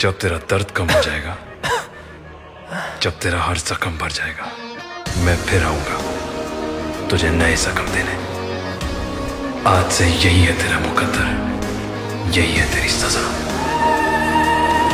जब तेरा दर्द कम हो जाएगा, जब तेरा हर जख्म भर जाएगा, मैं फिर आऊँगा तुझे नए जख्म देने। आज से यही है तेरा मुकद्दर, यही है तेरी सजा।